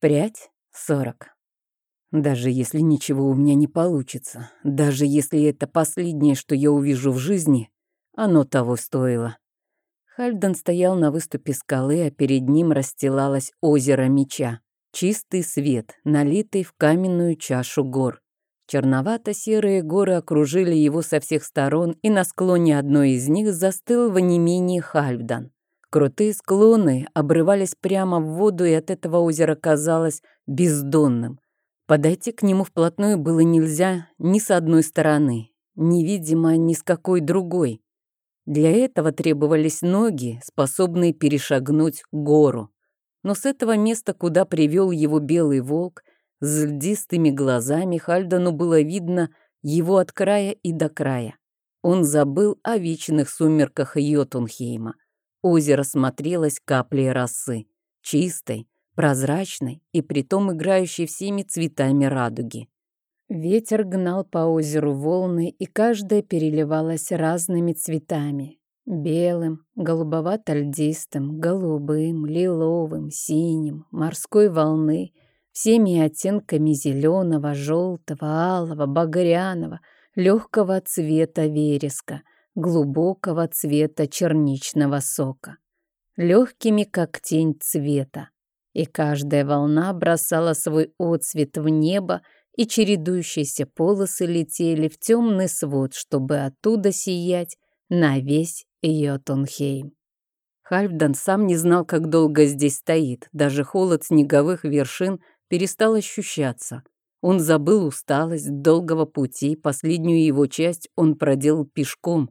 Прядь сорок. Даже если ничего у меня не получится, даже если это последнее, что я увижу в жизни, оно того стоило. Хальден стоял на выступе скалы, а перед ним расстилалось озеро меча. Чистый свет, налитый в каменную чашу гор. Черновато-серые горы окружили его со всех сторон, и на склоне одной из них застыл в онемении Хальфдан. Крутые склоны обрывались прямо в воду, и от этого озеро казалось бездонным. Подойти к нему вплотную было нельзя ни с одной стороны, невидимо ни с какой другой. Для этого требовались ноги, способные перешагнуть гору. Но с этого места, куда привел его белый волк, с льдистыми глазами Хальдану было видно его от края и до края. Он забыл о вечных сумерках Йотунхейма. Озеро смотрелось каплей росы, чистой, прозрачной и притом играющей всеми цветами радуги. Ветер гнал по озеру волны, и каждая переливалась разными цветами. Белым, голубовато-льдистым, голубым, лиловым, синим, морской волны, всеми оттенками зеленого, желтого, алого, багряного, легкого цвета вереска — глубокого цвета черничного сока, легкими, как тень цвета. И каждая волна бросала свой отцвет в небо, и чередующиеся полосы летели в темный свод, чтобы оттуда сиять на весь Йотунхейм. Хальфдан сам не знал, как долго здесь стоит. Даже холод снеговых вершин перестал ощущаться. Он забыл усталость долгого пути, последнюю его часть он проделал пешком,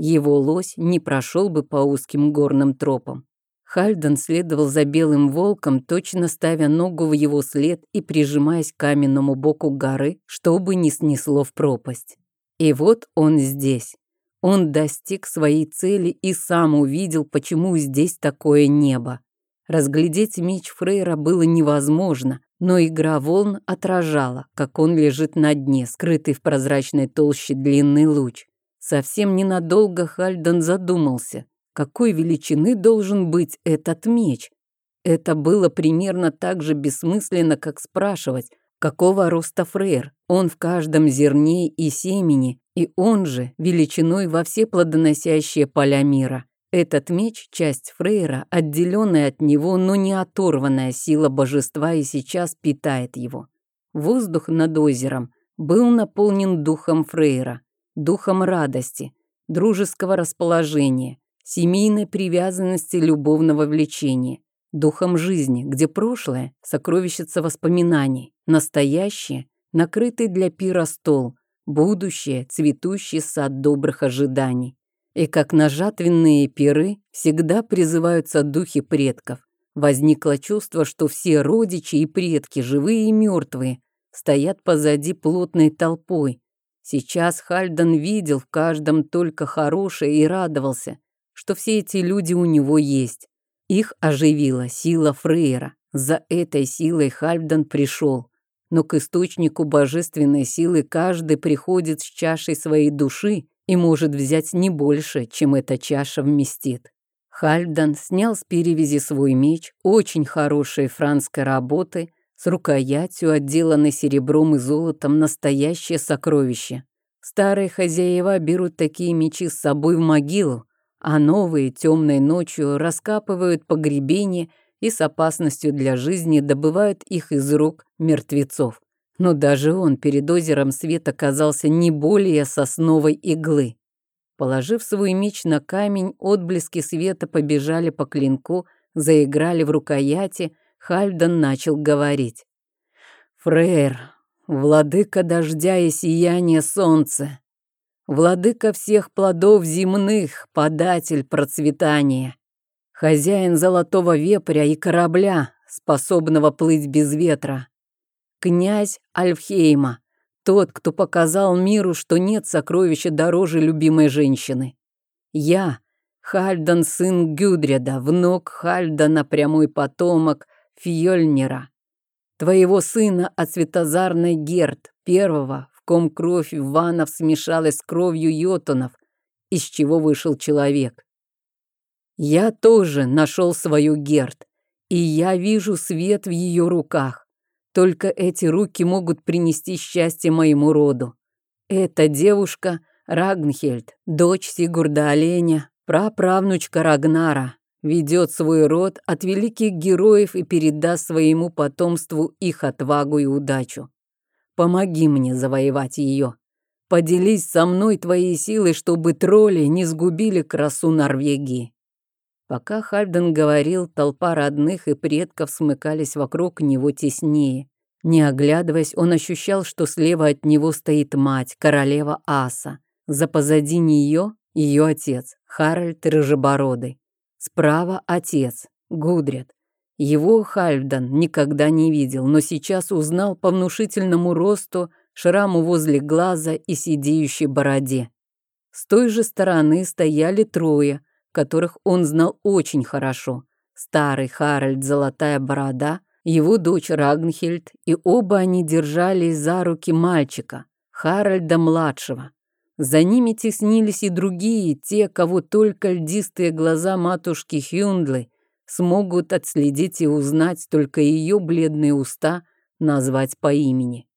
его лось не прошел бы по узким горным тропам. Хальден следовал за белым волком, точно ставя ногу в его след и прижимаясь к каменному боку горы, чтобы не снесло в пропасть. И вот он здесь. Он достиг своей цели и сам увидел, почему здесь такое небо. Разглядеть меч Фрейра было невозможно, но игра волн отражала, как он лежит на дне, скрытый в прозрачной толще длинный луч. Совсем ненадолго Хальден задумался, какой величины должен быть этот меч. Это было примерно так же бессмысленно, как спрашивать, какого роста Фрейр. Он в каждом зерне и семени, и он же величиной во все плодоносящие поля мира. Этот меч — часть Фрейра, отделенная от него, но не оторванная сила божества и сейчас питает его. Воздух над озером был наполнен духом Фрейра духом радости, дружеского расположения, семейной привязанности, любовного влечения, духом жизни, где прошлое — сокровищица воспоминаний, настоящее — накрытый для пира стол, будущее — цветущий сад добрых ожиданий. И как на жатвенные пиры всегда призываются духи предков. Возникло чувство, что все родичи и предки, живые и мертвые, стоят позади плотной толпой, Сейчас Хальден видел в каждом только хорошее и радовался, что все эти люди у него есть. Их оживила сила Фрейра. За этой силой Хальден пришел. Но к источнику божественной силы каждый приходит с чашей своей души и может взять не больше, чем эта чаша вместит. Хальдан снял с перевязи свой меч, очень хорошей франской работы, с рукоятью, отделанной серебром и золотом, настоящее сокровище. Старые хозяева берут такие мечи с собой в могилу, а новые темной ночью раскапывают погребение и с опасностью для жизни добывают их из рук мертвецов. Но даже он перед озером свет оказался не более сосновой иглы. Положив свой меч на камень, отблески света побежали по клинку, заиграли в рукояти, Хальден начал говорить. «Фрейр, владыка дождя и сияния солнца, владыка всех плодов земных, податель процветания, хозяин золотого вепря и корабля, способного плыть без ветра, князь Альфхейма, тот, кто показал миру, что нет сокровища дороже любимой женщины. Я, Хальдан, сын Гюдреда, внук Хальдана, прямой потомок Фьёльнира, твоего сына от Светозарной Герд, первого, в ком кровь Ванов смешалась с кровью Йотунов, из чего вышел человек. Я тоже нашел свою Герд, и я вижу свет в ее руках. Только эти руки могут принести счастье моему роду. Эта девушка Рагнхельд, дочь Сигурда Оленя, праправнучка Рагнара, ведет свой род от великих героев и передаст своему потомству их отвагу и удачу. Помоги мне завоевать ее. Поделись со мной твоей силой, чтобы тролли не сгубили красу Норвегии. Пока Хальден говорил, толпа родных и предков смыкались вокруг него теснее. Не оглядываясь, он ощущал, что слева от него стоит мать, королева Аса. За позади нее ее отец, Харальд Рыжебородый. Справа отец, Гудрят. Его Хальфдан никогда не видел, но сейчас узнал по внушительному росту, шраму возле глаза и сидеющей бороде. С той же стороны стояли трое, которых он знал очень хорошо. Старый Харальд Золотая Борода, его дочь Рагнхельд, и оба они держались за руки мальчика, Харальда-младшего. За ними теснились и другие, те, кого только льдистые глаза матушки Хюндлы смогут отследить и узнать только ее бледные уста назвать по имени.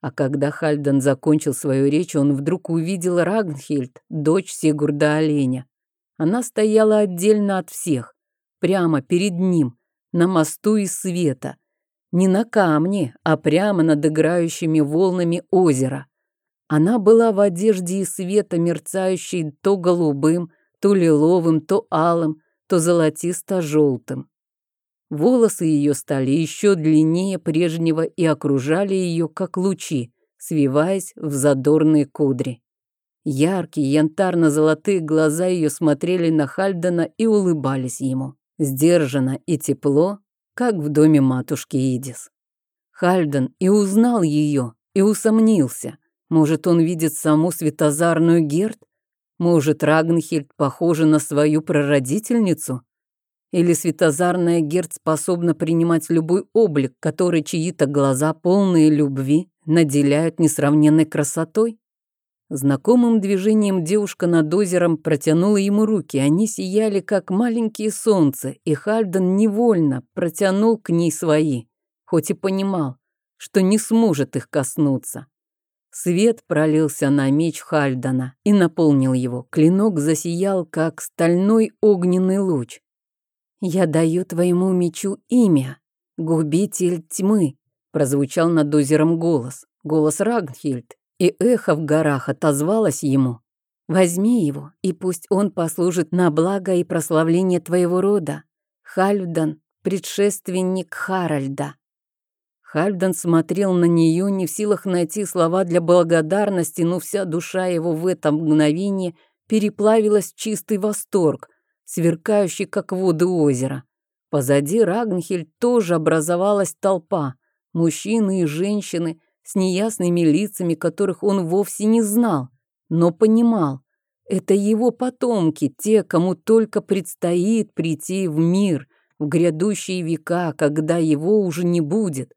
А когда Хальдан закончил свою речь, он вдруг увидел Рагнхильд, дочь Сигурда Оленя. Она стояла отдельно от всех, прямо перед ним, на мосту из света. Не на камне, а прямо над играющими волнами озера. Она была в одежде из света, мерцающей то голубым, то лиловым, то алым, то золотисто-желтым. Волосы ее стали еще длиннее прежнего и окружали ее, как лучи, свиваясь в задорные кудри. Яркие янтарно-золотые глаза ее смотрели на Хальдена и улыбались ему. Сдержанно и тепло, как в доме матушки Идис. Хальден и узнал ее, и усомнился. Может, он видит саму светозарную Герд? Может, Рагнхильд похожа на свою прародительницу? Или светозарная Герд способна принимать любой облик, который чьи-то глаза, полные любви, наделяют несравненной красотой? Знакомым движением девушка над озером протянула ему руки. Они сияли, как маленькие солнца, и Хальден невольно протянул к ней свои, хоть и понимал, что не сможет их коснуться. Свет пролился на меч Хальдана и наполнил его. Клинок засиял, как стальной огненный луч. «Я даю твоему мечу имя, губитель тьмы», прозвучал над озером голос, голос Рагнхильд, и эхо в горах отозвалось ему. «Возьми его, и пусть он послужит на благо и прославление твоего рода. Хальфдан, предшественник Харальда». Хальден смотрел на нее, не в силах найти слова для благодарности, но вся душа его в это мгновение переплавилась в чистый восторг, сверкающий, как воды озера. Позади Рагнхель тоже образовалась толпа, мужчины и женщины с неясными лицами, которых он вовсе не знал, но понимал. Это его потомки, те, кому только предстоит прийти в мир, в грядущие века, когда его уже не будет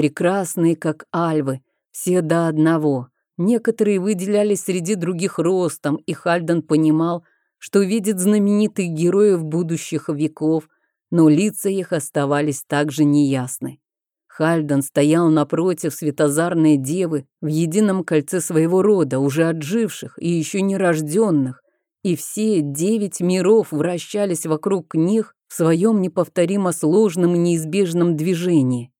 прекрасные, как альвы, все до одного. Некоторые выделялись среди других ростом, и Хальден понимал, что видит знаменитых героев будущих веков, но лица их оставались также неясны. Хальден стоял напротив светозарной девы в едином кольце своего рода, уже отживших и еще не рожденных, и все девять миров вращались вокруг них в своем неповторимо сложном и неизбежном движении.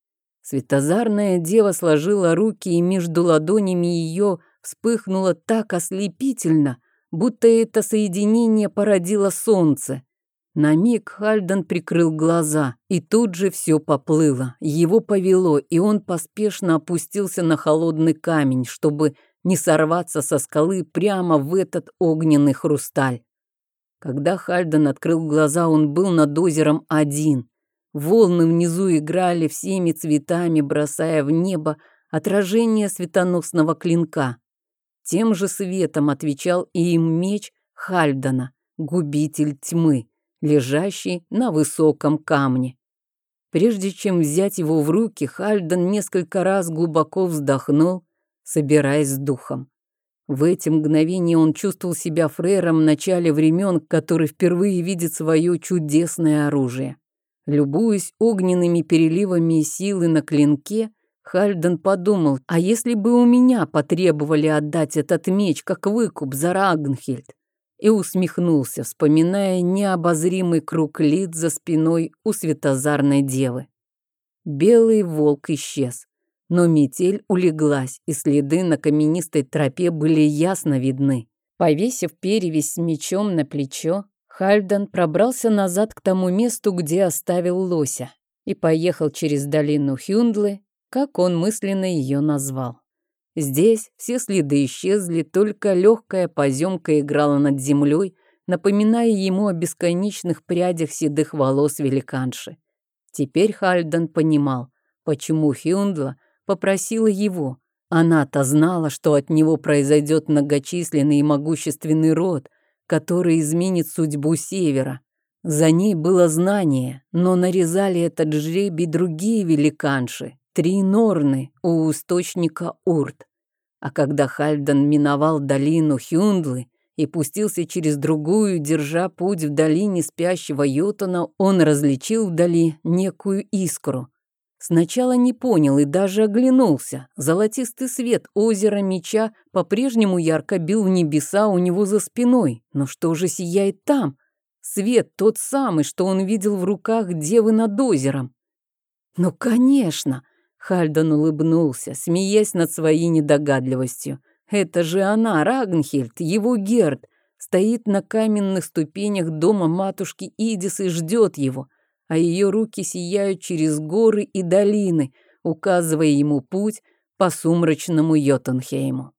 Светозарная дева сложила руки, и между ладонями ее вспыхнуло так ослепительно, будто это соединение породило солнце. На миг Хальден прикрыл глаза, и тут же все поплыло. Его повело, и он поспешно опустился на холодный камень, чтобы не сорваться со скалы прямо в этот огненный хрусталь. Когда Хальден открыл глаза, он был над озером один. Волны внизу играли всеми цветами, бросая в небо отражение светоносного клинка. Тем же светом отвечал и им меч Хальдана, губитель тьмы, лежащий на высоком камне. Прежде чем взять его в руки, Хальдан несколько раз глубоко вздохнул, собираясь с духом. В эти мгновения он чувствовал себя фрейром в начале времен, который впервые видит свое чудесное оружие. Любуясь огненными переливами силы на клинке, Хальден подумал, а если бы у меня потребовали отдать этот меч как выкуп за Рагнхильд? И усмехнулся, вспоминая необозримый круг лиц за спиной у светозарной девы. Белый волк исчез, но метель улеглась, и следы на каменистой тропе были ясно видны. Повесив перевязь с мечом на плечо, Хальдан пробрался назад к тому месту, где оставил лося, и поехал через долину Хюндлы, как он мысленно ее назвал. Здесь все следы исчезли, только легкая поземка играла над землей, напоминая ему о бесконечных прядях седых волос великанши. Теперь Хальдан понимал, почему Хюндла попросила его. Она-то знала, что от него произойдет многочисленный и могущественный род – который изменит судьбу Севера. За ней было знание, но нарезали этот жребий другие великанши, три норны у источника Урт. А когда Хальдан миновал долину Хюндлы и пустился через другую, держа путь в долине спящего Йотана, он различил вдали некую искру — Сначала не понял и даже оглянулся. Золотистый свет озера меча по-прежнему ярко бил в небеса у него за спиной. Но что же сияет там? Свет тот самый, что он видел в руках девы над озером. Ну, конечно! Хальдан улыбнулся, смеясь над своей недогадливостью. Это же она, Рагнхельд, его Герд, стоит на каменных ступенях дома матушки Идис и ждет его — а ее руки сияют через горы и долины, указывая ему путь по сумрачному Йотунхейму.